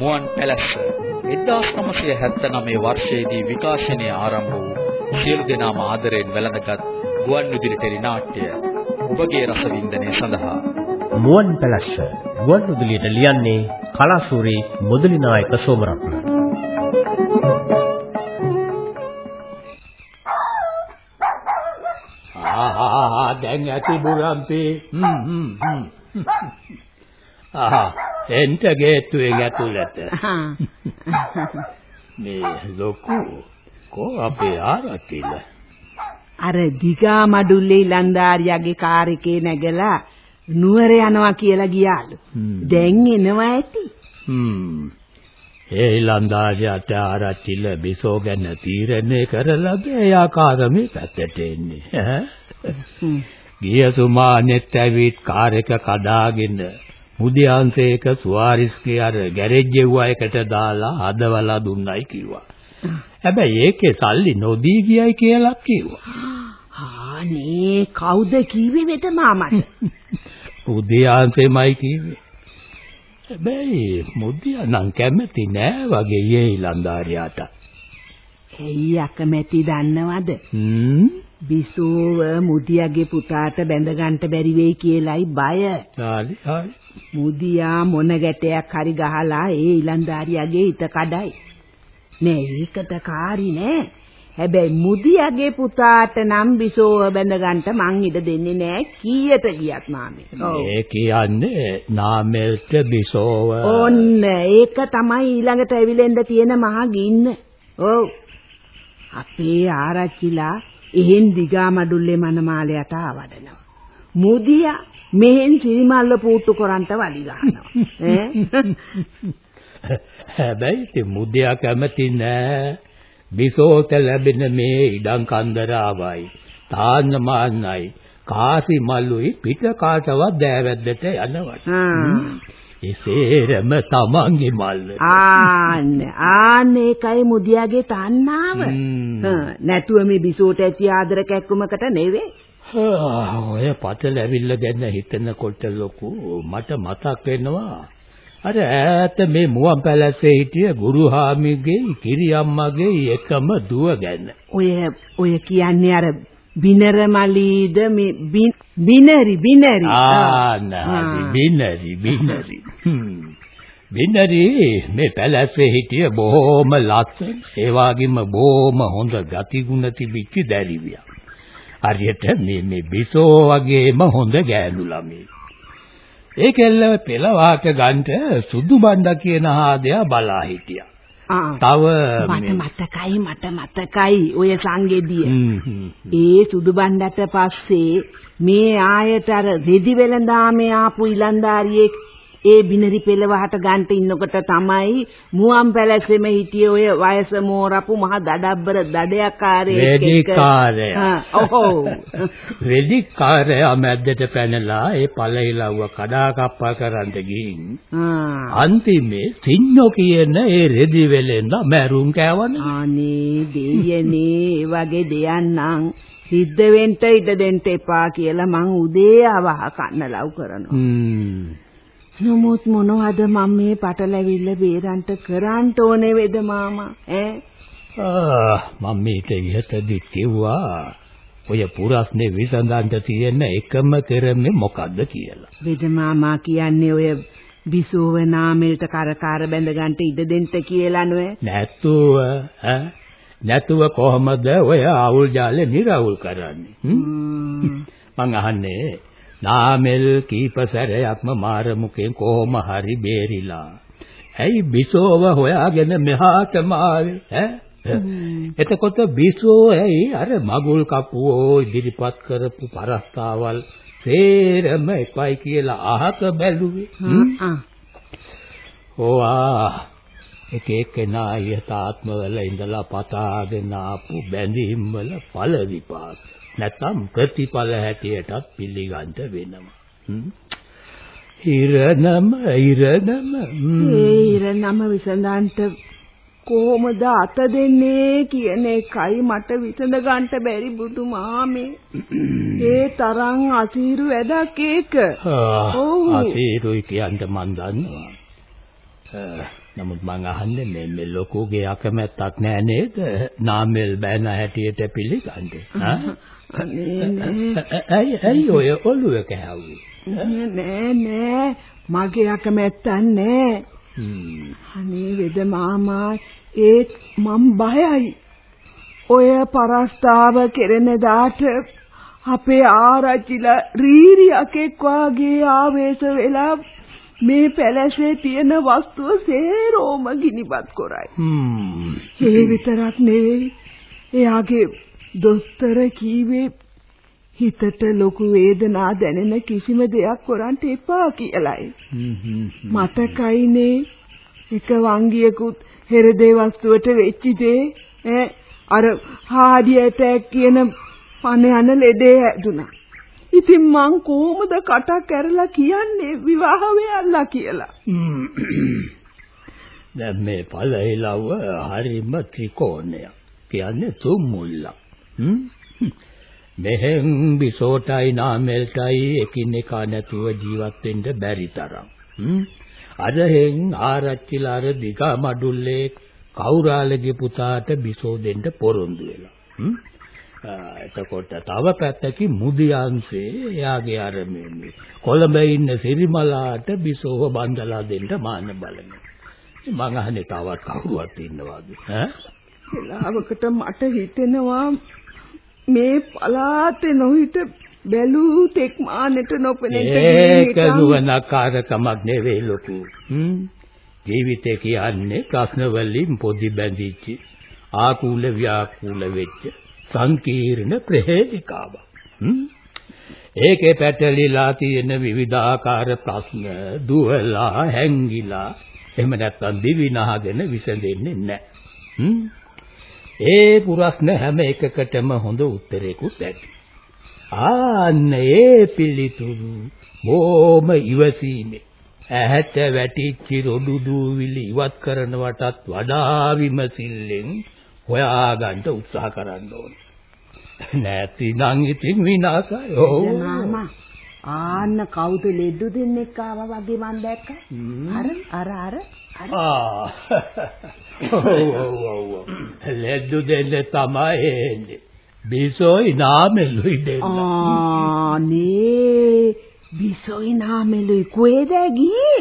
මුවන් පැලස්ස 1979 වර්ෂයේදී විකාශනය ආරම්භ වූ සියලු දෙනාම ආදරයෙන් වැළඳගත් ගුවන් විදුලි ටෙලි නාට්‍ය ඔබගේ රසවින්දනය සඳහා. මුවන් පැලස්ස ගුවන් විදුලියට ලියන්නේ කලාසූරි මුදලි නායක සෝමරත්න. ආ දැන් ඇති බුරම්පේ. හ්ම් හ්ම් හ්ම්. ආහා. එන්ට ගේට්ටුවෙන් ඇතුළට. මේ ලොකු කෝ අපේ ආරච්චිල අර දිගා මඩුල්ලේ ලන්දාරියාගේ කාර් එකේ නැගලා නුවර යනවා කියලා ගියාලු. දැන් එනවා ඇති. හ්ම්. ඒ ලන්දාරියට ආරච්චිල බිසෝ ගැන තීරණය කරලා ඒ ආකාරමේ පැත්තට එන්නේ. ගිය සුමානෙත් ඇවිත් කාර් එක කඩාගෙන මුදියන්සේක සුවාරිස්ගේ අර ගෑරේජ් ගෙව්වයකට දාලා හදවලා දුන්නයි කිව්වා. හැබැයි ඒකේ සල්ලි නොදී ගියයි කියලා කිව්වා. ආනේ කවුද කිව්වේ වෙත මාමට? මුදියන්සේමයි කිව්වේ. හැබැයි මුදියා නම් කැමති නෑ වගේ ලන්දාරියාට. ඇයි අකමැති දන්නවද? හ්ම් බිසෝව මුදියාගේ පුතාට බැඳ ගන්න බැරි වෙයි කියලායි බය. හරි හරි. මුදියා මොන ගැටයක් හරි ගහලා ඒ ඊලන්දාරියාගේ හිත කඩයි. නෑ ඒකට කාරි නෑ. හැබැයි මුදියාගේ පුතාට නම් බිසෝව බැඳ ගන්න මං ඉඩ දෙන්නේ නෑ කීයට ගියත් මාමේ. ඒ කියන්නේ නාමෙල්ට බිසෝව. ඔන්න ඒක තමයි ඊළඟට ඇවිලෙන්න තියෙන මහා ගින්න. ඔව්. අපේ ආරච්චිලා එහෙන් දිගා මඩුල්ලේ මනමාලයට ආවඩනවා. මුදියා මෙහෙන් සිරිමල්ල පූට්ටු කරන්ට වලි ගහනවා. හැබැයි ඉතින් මුදියා කැමති නෑ. බිසෝට ලැබෙන මේ ඉඩම් කන්දරාවයි තාන්න මාන්නයි කාසි මල්ලුයි පිට කාටවත් දෑවැද්දට යනවට. එසේරම තමන්ගේ මල්ල. ආන්න ආන්න ඒකයි මුදියාගේ තණ්හාව. නැතුව මේ බිසෝට ඇති ආදර කැක්කුමකට නෙවෙයි. ඔය පතල ඇවිල්ලා ගැන හිතනකොට ලොකු මට මතක් වෙනවා. අර ඈත මේ මුවන් පැලැස්සේ හිටිය ගුරුහාමිගේ කිරියම්මගේ එකම දුව ගැන. ඔය ඔය කියන්නේ අර බිනර මලීද මේ බිනරි බිනරි ආ බිනරි බිනරි බිනරි මේ පැලැස්සේ හිටිය බොහොම ලස්සන ඒ වගේම බොහොම හොඳ ගතිගුණ තිබිච්ච දැරිවියක්. හරියට මේ මේ බිසෝ වගේම හොඳ ගෑනු ළමයි. ඒ කෙල්ල පෙළවාට ගන්නට සුදු බණ්ඩා කියන හාදයා බලා හිටියා. තව මට මතකයි මට මතකයි ඔය සංගෙදිය. ඒ සුදු බණ්ඩට පස්සේ මේ ආයත අර රෙදි වෙලඳාමේ ආපු ඉලන්දාරියෙක් ඒ බිනරි පෙළවහට ගන්ට ඉන්නකොට තමයි මුවන් පැලැස්සෙම හිටිය ඔය වයස මෝරපු මහ දඩබ්බර දඩයකාරයෙක් එක්ක. රෙදිකාරයා ඔව් රෙදිකාරයා මැද්දට පැනලා ඒ පළහිලව්ව කඩා කප්පා කරන්න ගිහින් අන්තිමේ සින්නෝ කියන ඒ රෙදි වෙලෙන්ද මැරුම් කෑවනේ. අනේ දෙයනේ වගේ දෙයන්නම් සිද්ධ වෙන්න ඉඩ දෙන්න එපා කියලා මං උදේ අවහ කන්න ලව් කරනවා නමුත් මොනවද මම මේ පටලැවිල්ල බේරන්න කරන්න ඕනේ වේද මාමා? ඈ? ආ මම මේක ඉහතදී කිව්වා. ඔය පුරස්නේ විසඳන්න තියෙන එකම ක්‍රමේ මොකද්ද කියලා. වේද මාමා කියන්නේ ඔය බිසෝව නාමෙල්ට කරකාර බැඳ ගන්න ඉඩ දෙන්න කියලා නෝ නැතුව ඈ? නැතුව කොහමද ඔය අවුල් ජාලේ නිරවුල් කරන්නේ? මං අහන්නේ නාමල් කීප සැරයක්ම මාර මුකෙන් කොහොම හරි බේරිලා. ඇයි බිසෝව හොයාගෙන මෙහාටම ආවේ ඈ? එතකොට බිසෝ ඇයි අර මගුල් කපුවෝ ඉදිරිපත් කරපු පරස්තාවල් සේරම එපයි කියලා අහක බැලුවේ. ඕවා එක එක්කෙනා යථාත්මවල ඉඳලා පතාගෙන ආපු බැඳීම් වල ඵල විපාක. නැත්නම් ප්‍රතිඵල හැටියටත් පිළිගන්න වෙනවා. ඉරනම ඉරනම ඒ ඉරනම විසඳන්ට කොහොමද අත දෙන්නේ කියන එකයි මට විසඳ ගන්නට බැරි බුදුමාමේ. ඒ තරම් අසීරු වැඩක් ඒක. ඔව්. අසීරුයි කියන්න මන් දන්නවා. නමුත් මං අහන්නේ මේ මේ ලොකුගේ අකමැත්තක් නෑ නේද? නාමල් බෑන හැටියට පිළිගන්නේ. ඇයි ඇයි ඔය ඔළුව කෑවුවේ? නෑ නෑ මගේ අකමැත්තක් නෑ. අනේ වෙද මාමා ඒත් මම් බයයි. ඔය පරස්තාව කෙරෙන දාට අපේ ආරච්චිලා රීරියකෙක් වාගේ ආවේශ වෙලා මේ පැලැස්සේ තියෙන වස්තුව සේරෝම ගිනිපත් කරයි. හ්ම්. ඒ විතරක් නෙවෙයි. එයාගේ දොස්තර කීවේ හිතට ලොකු වේදනා දැනෙන කිසිම දෙයක් කරන්න එපා කියලයි. මතකයිනේ එක වංගියකුත් හෙරදේ වස්තුවට වෙච්ච දේ ඈ අර හාඩි ඇටැක් කියන පණ යන ලෙඩේ හැදුනා. ඉතින් මං කොහොමද කටක් ඇරලා කියන්නේ විවාහ වෙයල්ලා කියලා. දැන් මේ පළහිලව හරිම ත්‍රිකෝණයක්. කියන්නේ තුන් මුල්ලක්. මෙහෙන් බිසෝටයි නාමෙල්ටයි එකිනෙකා නැතුව ජීවත් වෙන්න බැරි තරම්. අදහෙන් ආරච්චිලා අර දිගා මඩුල්ලේ කවුරාලගේ පුතාට බිසෝ දෙන්න පොරොන්දු වෙලා. එතකොට තව පැත්තකින් මුදියන්සේ එයාගේ අර මේ කොළඹ ඉන්න සිරිමලාට බිසෝව බන්දලා දෙන්න මාන බලන. මං අහන්නේ තවත් කවුරුවත් ඉන්නවද ඈ? වෙලාවකට මට හිතෙනවා මේ පලාතේ නොහිට බැලූ තෙක් මානෙට නොපෙනෙන්න ඒක නුවණකාරකමක් නෙවෙයි ලොකු. ජීවිතේ කියන්නේ ප්‍රශ්න වලින් පොඩි බැඳිච්ච ආකූල ව්‍යාකූල වෙච්ච සංකීර්ණ ප්‍රහේලිකාවක්. ඒකේ පැටලිලා තියෙන විවිධාකාර ප්‍රශ්න දුවලා හැංගිලා එහෙම නැත්නම් දිවිනහගෙන විසඳෙන්නේ නැහැ. ඒ පුරස්න හැම එකකටම හොඳ උත්තරයකුත් ඇති. ආන්න ඒ පිළිතුරු බොම ඉවසීමේ ඇහැට වැටිච්ච රොඩු දූවිලි ඉවත් කරනවටත් වඩා විමසිල්ලෙන් හොයාගන්න උත්සාහ කරන්න ඕනේ. නැතිනම් ඉතින් විනාශයි. ඔව්. මාමා ආන්න කවුද ලෙඩු දෙන්නෙක් ආවා වගේ මන් දැක්කා. අර අර අර ආ. ඔව් ඔව් ඔව්. ලෙඩු දෙන්න තමයි එන්නේ. බිසෝයි නාමෙලුයි දෙන්න. ආනේ බිසෝයි නාමෙලුයි කොහෙද ගියේ?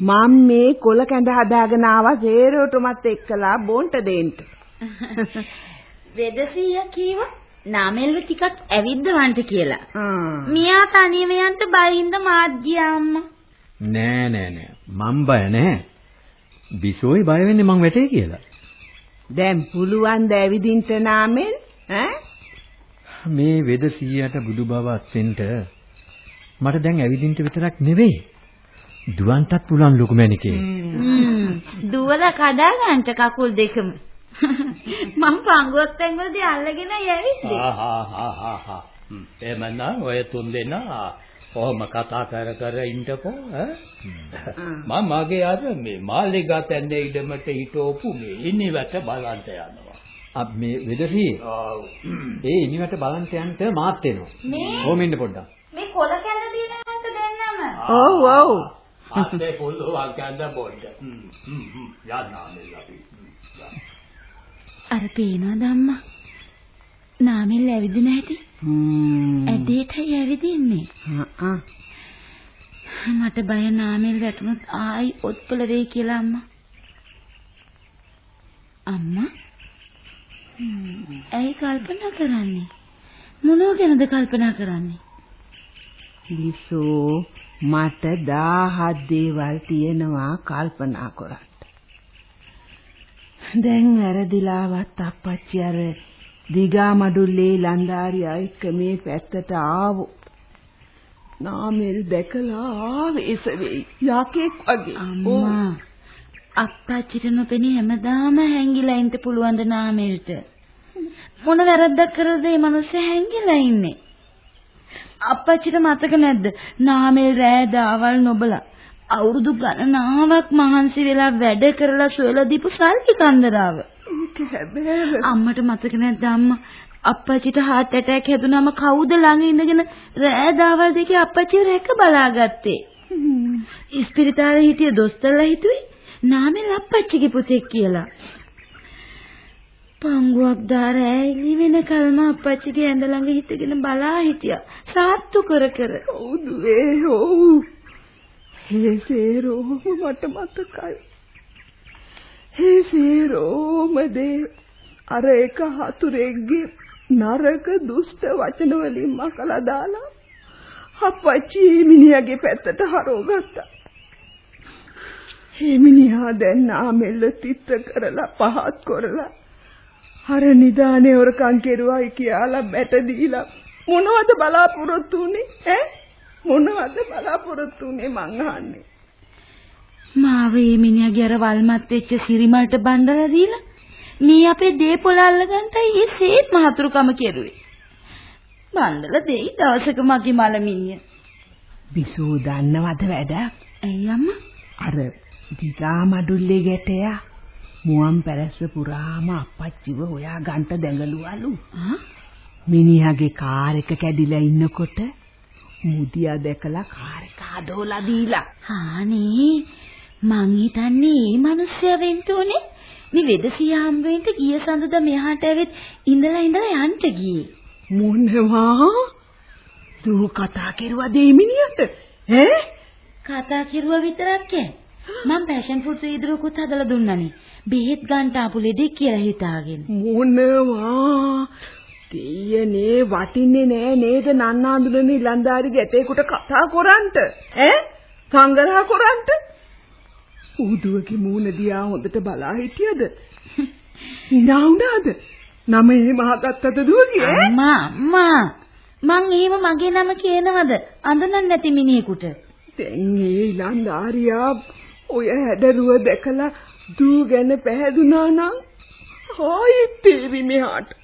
මම මේ කොල කැඳ හදාගෙන ආවා සේරෝටමත් එක්කලා බොන්ට දෙන්න. වෙදසිය කීවා නාමෙල්ව ටිකක් ඇවිද්දවන්ට කියලා. මියා තනියම යන්න බයින්ද මාත් ගියා අම්මා. නෑ නෑ නෑ මං බය නෑ. බිසෝයි බය වෙන්නේ මං වැටේ කියලා. දැන් පුළුවන් ද ඇවිදින්න නාමෙල් ඈ? මේ වෙද 100ට බුදු බව අත්වෙන්න මට දැන් ඇවිදින්න විතරක් නෙවෙයි. දුවන්ටත් පුළුවන් ලොකු මැනිකේ. දුවලා කඩා ගන්නට කකුල් දෙකම. මම පංගුවක් තැන්වලදී අල්ලගෙන යවිද්දේ. ආහා එමනම් ඔය තුන් දෙනා කොහොම කතා කර කර ඉන්නකෝ ඈ මම මගේ අර මේ මාලිගා තැන්නේ ඉඩමට හිටවපු මේ ඉනිවට බලන්ට යනවා අප මේ වෙදසී ආව් ඒ ඉනිවට බලන්ට යන්න මාත් එනවා. මේ ඕම ඉන්න පොඩ්ඩක්. මේ කොල කැඳ දින හැන්ත දෙන්නම. ඔව් ඔව්. අතේ පොල්ලෝ වගන්න බොන්න හ්ම් හ්ම් හ්ම් යන්නා මේ අපි අර පේනවද අම්මා? නාමෙල් ඇවිදින හැටි? ඇදේටයි ඇවිදින්නේ. ආ මට බය නාමෙල් වැටුනොත් ආයි ඔත්පල වෙයි කියලා අම්මා. අම්මා? ඇයි කල්පනා කරන්නේ? මොනව ගැනද කල්පනා කරන්නේ? බිසෝ මට 1000 දේවල් තියෙනවා කල්පනා කරන්න. දැන් වැරදිලාවත් අප්පච්චි අර දිගා මඩුල්ලේ ලන්දාරියා එක්ක මේ පැත්තට ආවොත් නාමල් දැකලා ආවේශ වෙයි යකෙක් වගේ. අම්මා අප්පච්චිට නොපෙනී හැමදාම හැංගිලා ඉන්න පුළුවන් ද නාමෙල්ට? මොන වැරද්දක් කරද මේ මිනිස්සු හැංගිලා ඉන්නේ? අප්පච්චිට මතක නැද්ද? නාමෙල් රෑ දාවල් නොබලා. අවුරුදු ගණනාවක් මහන්සි වෙලා වැඩ කරලා සොයලා දීපු සල්ලි කන්දරාව ඒක හැබැයි අම්මට මතක නැද්ද අම්මා අප්පච්චිට heart attack හැදුනම කවුද ළඟ ඉඳගෙන රෑ දාවල් දෙකේ අප්පච්චිව රැක බලාගත්තේ ඉස්පිරිතාලේ හිටිය දොස්තරලා හිතුවේ නාමල් අප්පච්චිගේ පුතෙක් කියලා. පංගුවක් දාර ඇයිලි වෙනකල්ම අප්පච්චිගේ ඇඳ ළඟ හිටගෙන බලා හිටියා. සාත්තු කර කර. ඔව් දුවේ ඔව්. හේසේරෝම මට මතකයි. හේසේරෝම දේ අර එක හතුරෙක්ගේ නරක දුෂ්ට වචන වලින් මකලා දාලා අප්පච්චි මිනිහාගේ පැත්තට හරවගත්තා. මේ මිනිහා දැන් නාමෙල්ල තිත්ත කරලා පහත් කරලා අර නිදානේ වරකම් කෙරුවයි කියලා බැට දීලා මොනවද බලාපොරොත්තු උනේ ඈ මොනවද බලාපොරොත්තු උනේ මං අහන්නේ මාව මේ මිනිහාගේ අර වල්මත් වෙච්ච සිරිමල්ට බඳලා දීලා මේ අපේ දේපොළ අල්ලගන්ටයි ඒ සේත් මහතුරුකම කෙරුවේ. බඳලා දෙයි දවසක මගේ මලමිනිය. බිසෝ දන්නවද වැඩක්? ඇයි අම්මා? අර දිගා මඩුල්ලේ ගැටයා මුවන් පැලැස්ස පුරාම අප්පච්චිව හොයා ගන්ට දැඟලුවලු. මිනිහාගේ කාර් එක කැඩිලා ඉන්නකොට මුදියා දැකලා කාර් එක අදෝලා දීලා. හානේ මං හිතන්නේ මේ මිනිස්සයා වෙන්න උනේ මේ වෙදසිය හම්බ වෙන්න ගිය සඳුදා මෙහාට ඇවිත් ඉඳලා ඉඳලා යන්න ගියේ. මොනවා? දූ කතා කෙරුවද මේ මිනිහට? ඈ? කතා කිරුවා විතරක් ඈ. මම පැෂන් ෆෘට් වීදුරුවකුත් හදලා දුන්නානේ. බෙහෙත් ගන්න ආපු ලෙඩෙක් කියලා හිතාගෙන. මොනවා? දෙයනේ වටින්නේ නෑ නේද නන්නාඳුනන ඉලන්දාරි ගැටේකට කතා කරන්ට? ඈ? සංග්‍රහ කරන්ට? උදුවගේ මූණ දිහා හොඳට බලා හිටියද? ඉනා වුණාද? නම එහෙම අහගත්තද දුවගේ අම්මා අම්මා. මං එහෙම මගේ නම කියනවද? අඳුනන්නේ නැති මිනිහෙකුට. දැන් ඒ ඉලන්දාරියා ඔය හැඩරුව දැකලා දූ ගැන පැහැදුනා නම් හොයි තේරි මෙහාට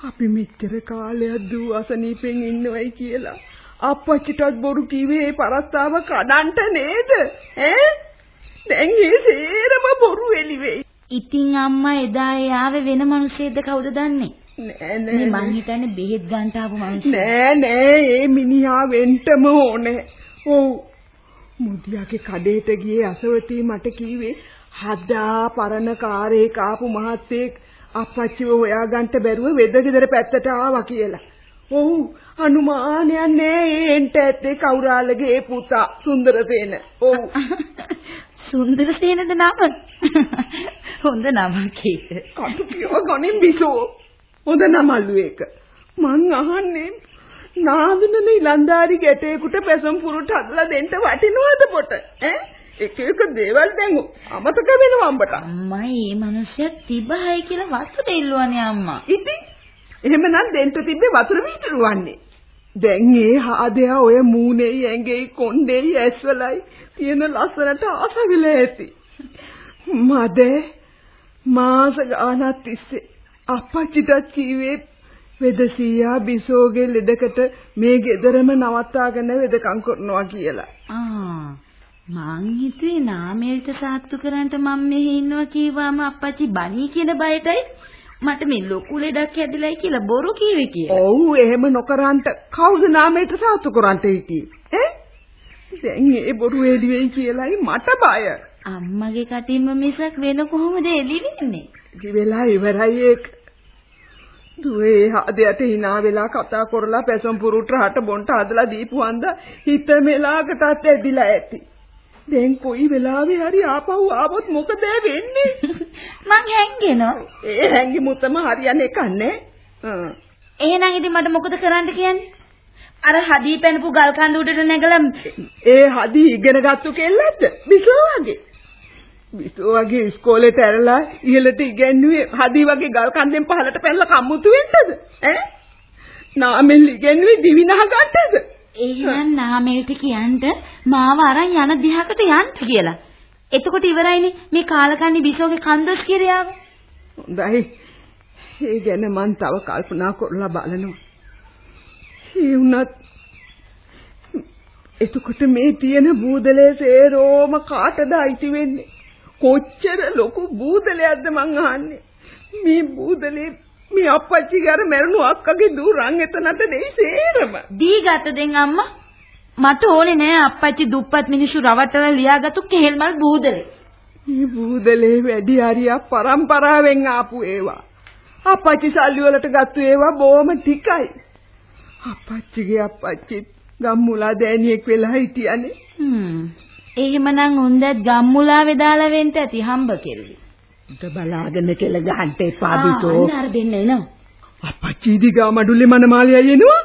අපි මෙච්චර කාලයක් දූ අසනීපෙන් ඉන්නවයි කියලා. අප්පච්චිටත් බොරු කිව්වේ ඒ පරස්තාව කඩන්ට නේද? ඈ? දැන් ඒ සේරම බොරු එලි වෙයි ඉතින් අම්මා එදා ආවේ වෙන මිනිස්සෙක්ද කවුද දන්නේ? නෑ නෑ මං හිතන්නේ බෙහෙත් ගන්න ආපු මිනිස්සෙක් නෑ නෑ ඒ මිනිහා වෙන්නම ඕනේ. ඔව්. මුදියාගේ කඩේට ගියේ අසවටි මට කිව්වේ හදා පරණ කාරේ කාපු මහත්තයෙක් අප්පච්චිව හොයාගන්න බැරුව වෙදගෙදර පැත්තට ආවා කියලා. ඔව් අනුමානයක් නෑ ඒ එන්ට ඇත්තේ කවුරාලගේ පුතා සුන්දරසේන. ඔව් සුන්දරසේනද නම හොඳ නමක් ඒක කටු කියව ගනින් බිසෝ. හොඳ නමල්ලු ඒක. මං අහන්නේ නාදුනනේ ඉලන්දාරි ගැටේකට පැසම් පුරුට හදලා දෙන්න වටිනවද පොට? ඈ එක එක දේවල් දැන් අමතක වෙනවා අම්බට. අම්මා මේ මිනිස්සයා තිබහයි කියලා වතුර ඉල්ලුවානේ අම්මා ඉතින් එහෙමනම් දෙන්න තිබ්බේ වතුර වීදුරුවන්නේ. දැන් ඒ හාදයා ඔය මූණේ ඇඟේ කොණ්ඩේ ඇස්වලයි තියෙන ලස්සනට ආස වෙලා ඇති. මද මාස ගානක් තිස්සේ අප්පච්චිටත් කිව්වේ වෙදසියා බිසෝගේ ලෙඩකට මේ ගෙදරම නවත්තාගෙන වෙදකම් කරනවා කියලා. ආ මං හිතුවේ නාමෙල්ට සාත්තු කරන්න මම මෙහි ඉන්නවා කීවාම අප්පච්චි බණී කියන බයටයි මට මේ ලොකු ලෙඩක් හැදිලායි කියලා බොරු කීවේ කියලා. ඔව් එහෙම නොකරන්ට කවුද නාමයට සාතු කරන්ට හිටියේ? ඈ? දැන් ඒ බොරු එළි වෙයි කියලායි මට බය. අම්මගේ කටින්ම මිසක් වෙන කොහොමද එළි වෙන්නේ? ඉති වෙලා ඉවරයි ඒක. දුවේ හදයට hina වෙලා කතා කරලා පැසම් පුරුට රහට බොන්ට හදලා දීපු හන්ද හිත මෙලාකටත් ඇදිලා ඇති. දැන් කොයි වෙලාවෙ හරි ආපහු ආවොත් මොකද වෙන්නේ? මං හැංගෙනවා. ඒ හැංගි මුතම හරියන්නේ කන්නේ. එහෙනම් ඉතින් මට මොකද කරන්න කියන්නේ? අර හදී පැනපු ගල් කඳ උඩට නැගලා ඒ හදි ඉගෙන ගත්තු කෙල්ලක්ද? බිසෝ වගේ. බිසෝ වගේ ඉස්කෝලේට ඇරලා ඉහළට ඉගෙනුවේ හදි වගේ ගල් කන්දෙන් පහළට පැනලා කම්මුතු වෙන්නද? ඈ? නාමෙල් ඉගෙනුවේ දිවිනහ ගන්නද? එහෙනම් නාමෙල්ට කියන්න මාව අරන් යන දිහකට යන්න කියලා. එතකොට ඉවරයිනේ මේ කාලකන්ණි බිසෝගේ කන්දොස් කිරියාව. හොඳයි. ඒ ගැන මං තව කල්පනා කරලා බලනවා. ඒ වුණත් එතකොට මේ තියෙන බූදලේ සේරෝම කාටද අයිති වෙන්නේ? කොච්චර ලොකු බූදලයක්ද මං අහන්නේ? මේ බූදලේ මේ අප්පච්චිගේ අර මැරුණු අක්කගේ දූ රන් එතනට දෙයි සේරම. දී ගත දෙන් අම්මා. මට ඕනේ නෑ අප්පච්චි දුප්පත් මිනිස්සු රවට්ටලා ලියාගත්තු කෙහෙල්මල් බූදලේ. මේ බූදලේ වැඩි හරියක් පරම්පරාවෙන් ආපු ඒවා. අපච්චි සල්ලි වලට ගත්තු ඒවා බොහොම ටිකයි. අපච්චිගේ අපච්චිත් ගම්මුලා දෑනියෙක් වෙලා හිටියනේ. හ්ම්. එහෙමනම් උන්දත් ගම්මුලාවේ දාලා වෙන්න ඇති හම්බ කෙරුවේ. උට බලාගෙන කෙල ගහන්න එපා බිතෝ. අර දෙන්න එනවා. අපච්චි දිගා මඩුල්ලේ මනමාලියයි එනවා.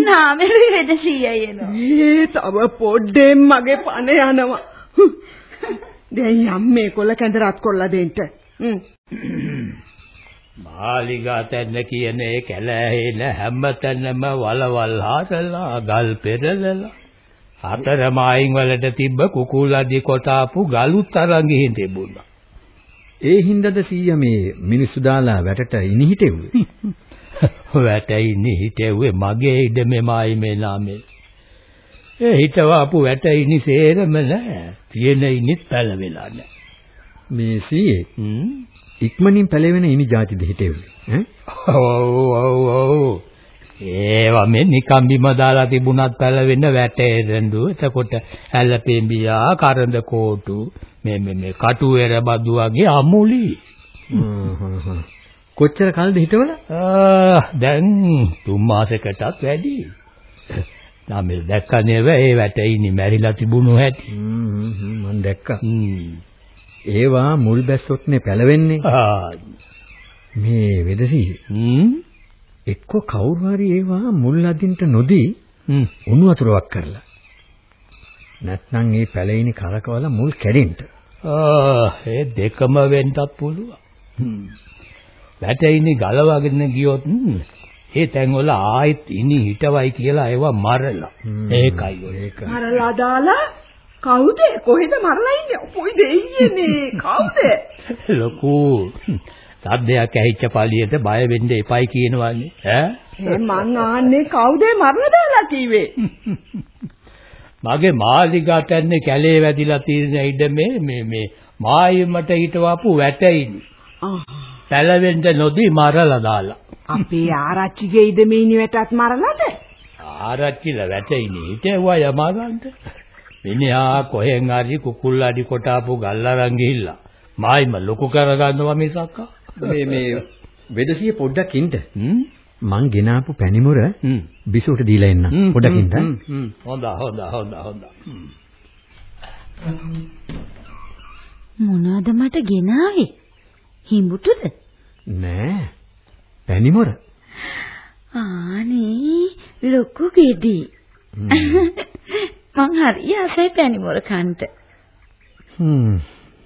නාමෙරි වෙදසියයි එනවා. ඒ තව පොඩ්ඩෙන් මගේ පණ යනවා. දැන් යම්මේ කොල කැඳ රත් කොල්ල දෙන්න. මාලිගා තැන්න කියන ඒ කැලෑහෙන හැම තැනම වලවල් හාසලා ගල් පෙරලලා හතර මායින් වලට තිබ්බ කුකුලඩි කොටාපු ගලුත් අරන් ගිහින් තිබුණා. ඒ හින්දාද සීයා මේ මිනිස්සු දාලා වැටට ඉනි හිටෙව්වේ. වැටයිනි හිටෙව්වේ මගේ ඉඩමේ මායි මේ නාමේ. ඒ හිටවාපු වැටයිනි සේරම නෑ. තියෙන ඉනිත් පැලවෙලා නෑ. මේ සීයේ. ඉක්මනින් පැලවෙන ඉනි જાතිද හිටෙව්වේ. ඈ? ඔව් ඔව් ඔව්. ඒවා මේ නිකම් බිම දාලා තිබුණත් පැලවෙන්න වැටේ රඳු. එතකොට ඇලපෙඹියා, කරඳ කෝටු, මේ මේ මේ කටුවෙර බදු වගේ අමුලි. කොච්චර කල්ද හිටවල? දැන් තුන් මාසයකටත් වැඩි. නාමල් දැක්කනේ ඒ වැටෙයිනි මැරිලා තිබුණු හැටි. මම දැක්කා. ඒවා මුල් බැස්සොත්නේ පැලවෙන්නේ. මේ වෙදසී හ්ම්. එක්ක කවුරු හරි ඒවා මුල් අදින්ට නොදී. උණු වතුරක් කරලා. නැත්නම් ඒ පැලෙයිනි කරකවල මුල් කැඩෙන්න. ආ ඒ දෙකම වෙන්නත් පුළුවන්. හ්ම්. වැටෙයිනි ගලවගෙන ගියොත් ඒ තැන්වල ආයෙත් ඉනි හිටවයි කියලා ඒවා මරලා. ඒකයි ඔය. ඒක. මරලා දාලා කවුද? කොහෙද මරලා ඉන්නේ? පොයි දෙයියනේ. කවුද? ලොකු සද්දයක් ඇහිච්ච පළියට බය වෙන්න එපයි කියනවානේ. ඈ? මං ආන්නේ කවුද මරලා දාලා කිව්වේ? මගේ මාලිගා තැන්නේ කැලේ වැදිලා තියෙන ඉඩ මේ මේ මේ මායිමට හිටවපු වැටයිනි. පැලවෙන්න නොදී මරලා දාලා. අපේ ආරච්චිගේ ඉදමීනි වැටත් මරලාද? ආරච්චිලා වැටයිනි. හිටෙව්වා යමාගන්ට. මිනිහා කොහෙන් හරි කුකුල් අඩි කොටාපු ගල් අරන් ගිහිල්ලා. මායිම ලොකු කරගන්නවා මිසක්කා මේ මේ වෙදසිය පොඩ්ඩක් ඉන්න. හ්ම් මං ගෙනාපු පැණිමුර හ්ම් බිසෝට දීලා එන්න. පොඩ්ඩක් ඉන්න. හොඳ හොඳ හොඳ හොඳ. මොනවාද මට ගෙනාවේ? හිඹුටුද? නෑ. පැණිමුර. ආනේ ලොකු ගෙඩි. මං හරි ආසයි පැණිමොර කන්ට. හ්ම්.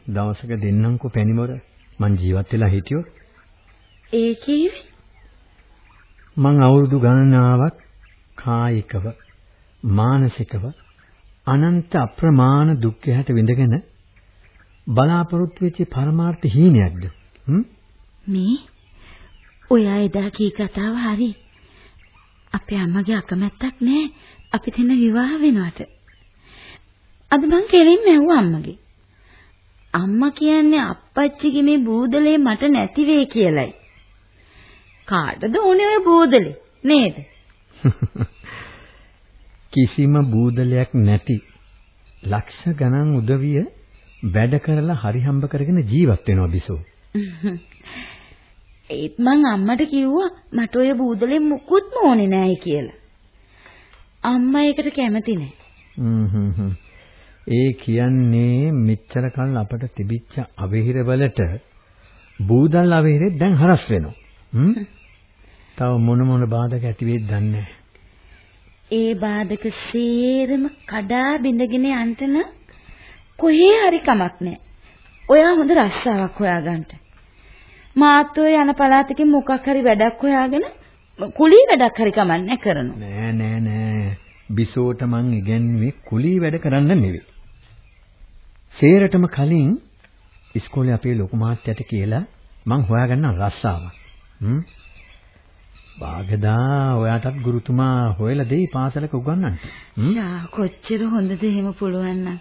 දවසක දෙන්නම්කෝ පැණිමුර. මං ජීවත් වෙලා හිටියොත් ඒ කිව්වේ මං අවුරුදු ගණනාවක් කායිකව මානසිකව අනන්ත අප්‍රමාණ දුක් යහට විඳගෙන බලාපොරොත්තු වෙච්ච පරමාර්ථ හීනයක්ද හ්ම් මේ ඔයා එදා කී කතාව හරි. අපේ අම්මගේ අකමැත්තක් නෑ අපි දෙන්න විවාහ වෙනවට. අද මං කෙලින්ම ඇහුවා අම්මගේ. අම්මා කියන්නේ අප්පච්චිගේ මේ බූදලේ මට නැති වෙයි කියලයි. කාටද ඕනේ ඔය බූදලේ නේද? කිසිම බූදලයක් නැති ලක්ෂ ගණන් උදවිය වැඩ කරලා හරි හම්බ කරගෙන ජීවත් වෙනවා බිසෝ. ඒත් මං අම්මට කිව්වා මට ඔය බූදලෙන් මුකුත්ම ඕනේ නෑ කියලා. අම්මා ඒකට කැමති නෑ. හ්ම් හ්ම් හ්ම්. ඒ කියන්නේ මෙච්චර කල් අපට තිබිච්ච අවහිරවලට බූදල් අවහිරෙත් දැන් හරස් වෙනවා. හ්ම්. තව මොන මොන බාධක ඇති වෙයිද දන්නේ නැහැ. ඒ බාධක සේරම කඩා බිඳගෙන යන්න කොහේ හරි කමක් නැහැ. ඔයා හොඳ රස්සාවක් හොයාගන්න. මාත් ඔය යන පළාතකින් මොකක් හරි වැඩක් හොයාගෙන කුලී වැඩක් හරි කමන්නේ කරනවා. නෑ නෑ නෑ. බිසෝට මං ඉගැන්වුවේ කුලී වැඩ කරන්න නෙවෙයි. සේරටම කලින් ඉස්කෝලේ අපේ ලොකු මහත්තයාට කියලා මං හොයාගන්න රස්සාවක්. හ්ම්. බාගදා ඔයාටත් ගුරුතුමා හොයලා දෙයි පාසලක උගන්වන්න. හ්ම්. යා කොච්චර හොඳද එහෙම පුළුවන් නම්.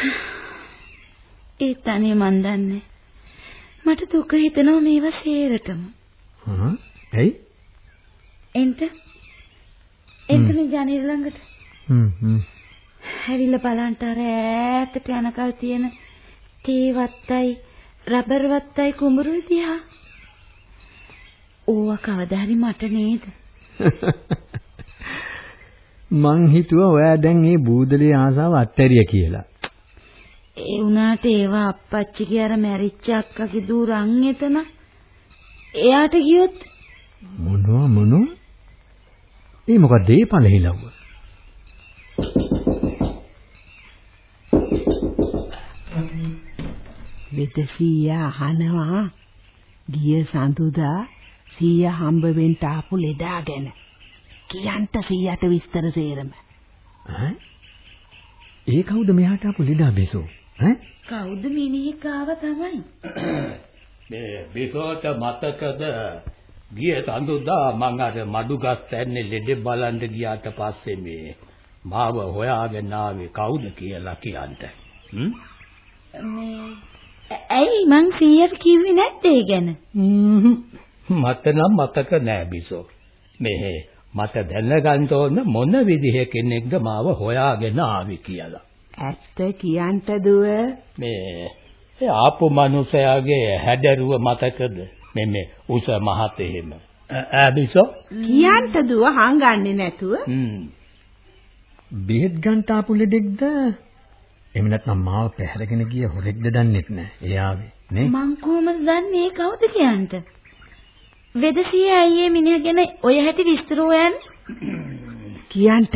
ඒත් අනේ මන් දන්නේ. මට දුක හිතෙනවා මේවා සේරටම. හ්ම්. ඇයි? එන්ට එන්ට මේ ජනේල ළඟට. හ්ම් හ්ම්. හැවිල්ලා බලන්න අර ඈතට යනකල් තියෙන තේ වත්තයි රබර් වත්තයි කුඹුරු දිහා. ඕවා කවදා හරි මට නේද? මං හිතුවා ඔයා දැන් මේ බූදලේ ආසාව අත්හැරිය කියලා. ඒ උනාට ඒවා අප්පච්චිගේ අර මැරිච්ච අක්කගේ දූ රන් එතන. එයාට ගියොත් මොනවා මොනෝ? ඒ මොකද ඒ පළහිලව්ව? වෙදසීයා අහනවා ගිය සඳුදා සීයා හම්බ වෙන්න ආපු ලෙඩා ගැන. කියන්ට සීයාට විස්තර සේරම. ඈ? ඒ කවුද මෙහාට ආපු ලීඩා බේසෝ? ඈ? කවුද මිනිහෙක් ආව තමයි. මේ බිසෝට මතකද ගිය සඳුදා මං අර මඩුගස් තැන්නේ ලෙඩ බලන්න ගියාට පස්සේ මේ මාව හොයාගෙන ආවේ කවුද කියලා කියන්න. හ්ම්? මේ ඇයි මං 100ට කිව්වේ නැත්තේ ගැන? මට නම් මතක නෑ බිසෝ. මේ මට දැනගන්න ඕන මොන විදිහ කෙනෙක්ද මාව හොයාගෙන ආවේ කියලා. ඇත්ත කියන්ට දුව මේ ඒ ආපු මිනිසයාගේ හැඩරුව මතකද? මේ මේ උස මහත එහෙම. ඈ බිසෝ? කියන්ට දුව හංගන්නේ නැතුව හ්ම්. බෙහෙත් ගන්න ආපු ලෙඩෙක්ද? එහෙම නැත්නම් මාව පැහැරගෙන ගිය හොරෙක්ද දන්නෙත් නෑ. ඒ ආවේ නේ? මං කොහොමද දන්නේ කවුද කියන්ට? වෙදසිය අයියේ මිනිහ ගැන ඔය හැටි විස්තර හොයන්නේ? කියන්ට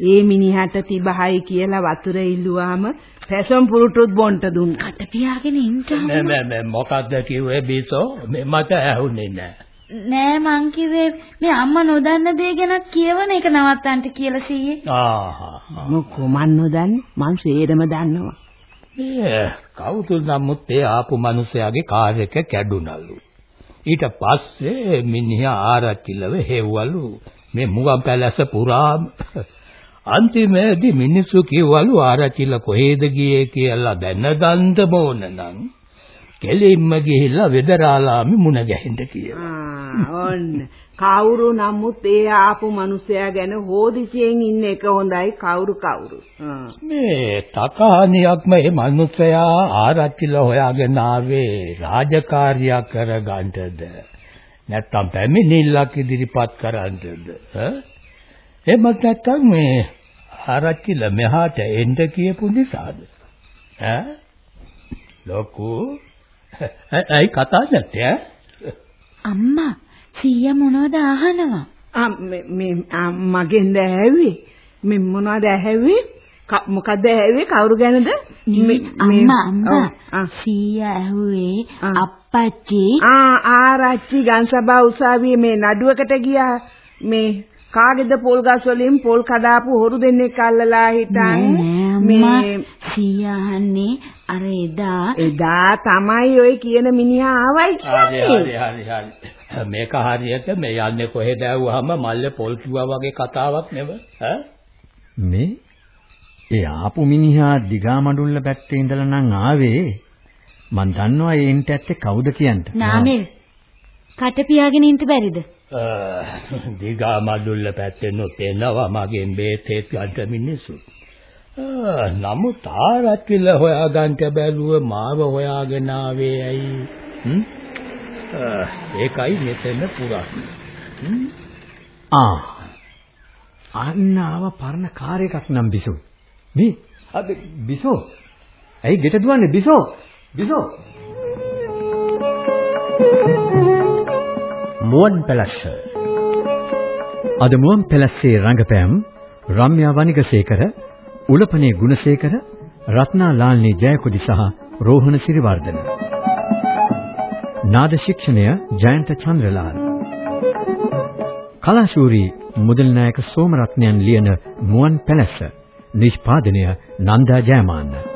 ඒ මිනිහට තිබහයි කියලා වතුර ඉල්ලුවාම පැසොන් පුරුටුත් බොන්ට දුන්නා. කට පියාගෙන ඉන්න නෑ නෑ නෑ මොකද්ද කිව්වේ බිසෝ? මේ මට ඇහුනේ නෑ. නෑ මං කිව්වේ මේ අම්මා නොදන්න දේ ගැන කියවන එක නවත්තන්න කියලා සීයේ. ආහා. මොකෝ මන් නොදන්නේ මං සේරම දන්නවා. ඒ කවුද නමුත් ඒ ආපු මිනිසයාගේ කාර් එක කැඩුනලු. ඊට පස්සේ මිනිහා ආරච්චිලව හෙව්වලු මේ මුගම් පැලැස්ස පුරාම අන්තිමේදී මිනිස්සු කිව්වලු ආරච්චිල කොහෙද ගියේ කියලා දැනගන්න ඕන නම් කෙලින්ම ගිහිල්ලා වෙදරාලාමේ මුණ ගැහෙන්න කියලා. ඔන්න. කවුරු නමුත් ඒ ආපු මිනිසයා ගැන හෝදිසියෙන් ඉන්න එක හොඳයි කවුරු කවුරු. මේ තකහනියක්ම මේ මිනිසයා ආරච්චිල හොයාගෙන ආවේ රාජකාරියක් කරගන්නද? නැත්තම් පැමිණිල්ලක් ඉදිරිපත් කරන්නද? ඈ? එහෙමත් නැත්තම් මේ ආරච්චිල මෙහාට එන්න කියපු නිසාද? ඈ? ලොකු ඇයි කතා නැත්තේ ඈ අම්මා සීයා මොනවද අහනවා? ආ මේ මේ ආ, මගෙන් දැහැවි. මේ මොනවද ඇහැවි? මොකද්ද ඇහැවි? කවුරු ගැනද? මේ- අම්මා අම්මා. සීයා ඇහුවේ. අප්පච්චි ආ ආරච්චි ගම්සභා උසාවියේ මේ නඩුවකට ගියා මේ කාගේද පොල් ගස් වලින් පොල් කඩාපු හොරු දෙන්නෙක් අල්ලලා හිටන් නෑ අම්මා සීයා අහන්නේ අර එදා එදා තමයි ඔය කියන මිනිහා ආවයි හරි කියන්නේ හරි හරි හරි මේක හරියට මේ යන්නේ කොහෙද ඇව්වහම මල්ලේ පොල් කිව්වා වගේ කතාවක් නෙව ඈ මේ ඒ ආපු මිනිහා දිගා මඩුල්ල පැත්තේ ඉඳලා නම් ආවේ මන් දන්නවා ඒ ඉන්ට ඇත්තේ කවුද කියන්න. නාමල් කට පියාගෙන ඉන්න බැරිද? දිගා මඩුල්ල පැත්තෙන් නොතේනවා මගෙන් බේතේත් ගන්න මිනිස්සු. ආ, නමුත් ආරච්චිල හොයාගන්න බැලුව මාව හොයාගෙන ආවේ ඇයි? හ්ම්? ආ, ඒකයි මෙතන පුරන්නේ. හ්ම්? ආ. අන්න ආව පරණ කාර් එකක් නම් බිසෝ. මේ අද බිසෝ. ඇයි ගෙට දුවන්නේ බිසෝ? බිසෝ. මුවන් පැලස්ස අද මුවන් පැලස්සේ රංගපෑම් රම්‍යා වනිගසේකර, උලපනේ ගුණසේකර, රත්නා ලාල්නී ජයකොඩි සහ රෝහණ සිරිවර්ධන. නාද ශික්ෂණය ජයන්ත චන්ද්‍රලාල්. කලාශූරී මුදල් නායක සෝමරත්නයන් ලියන මුවන් පැලස්ස නිෂ්පාදනය නන්දා ජයමාන්න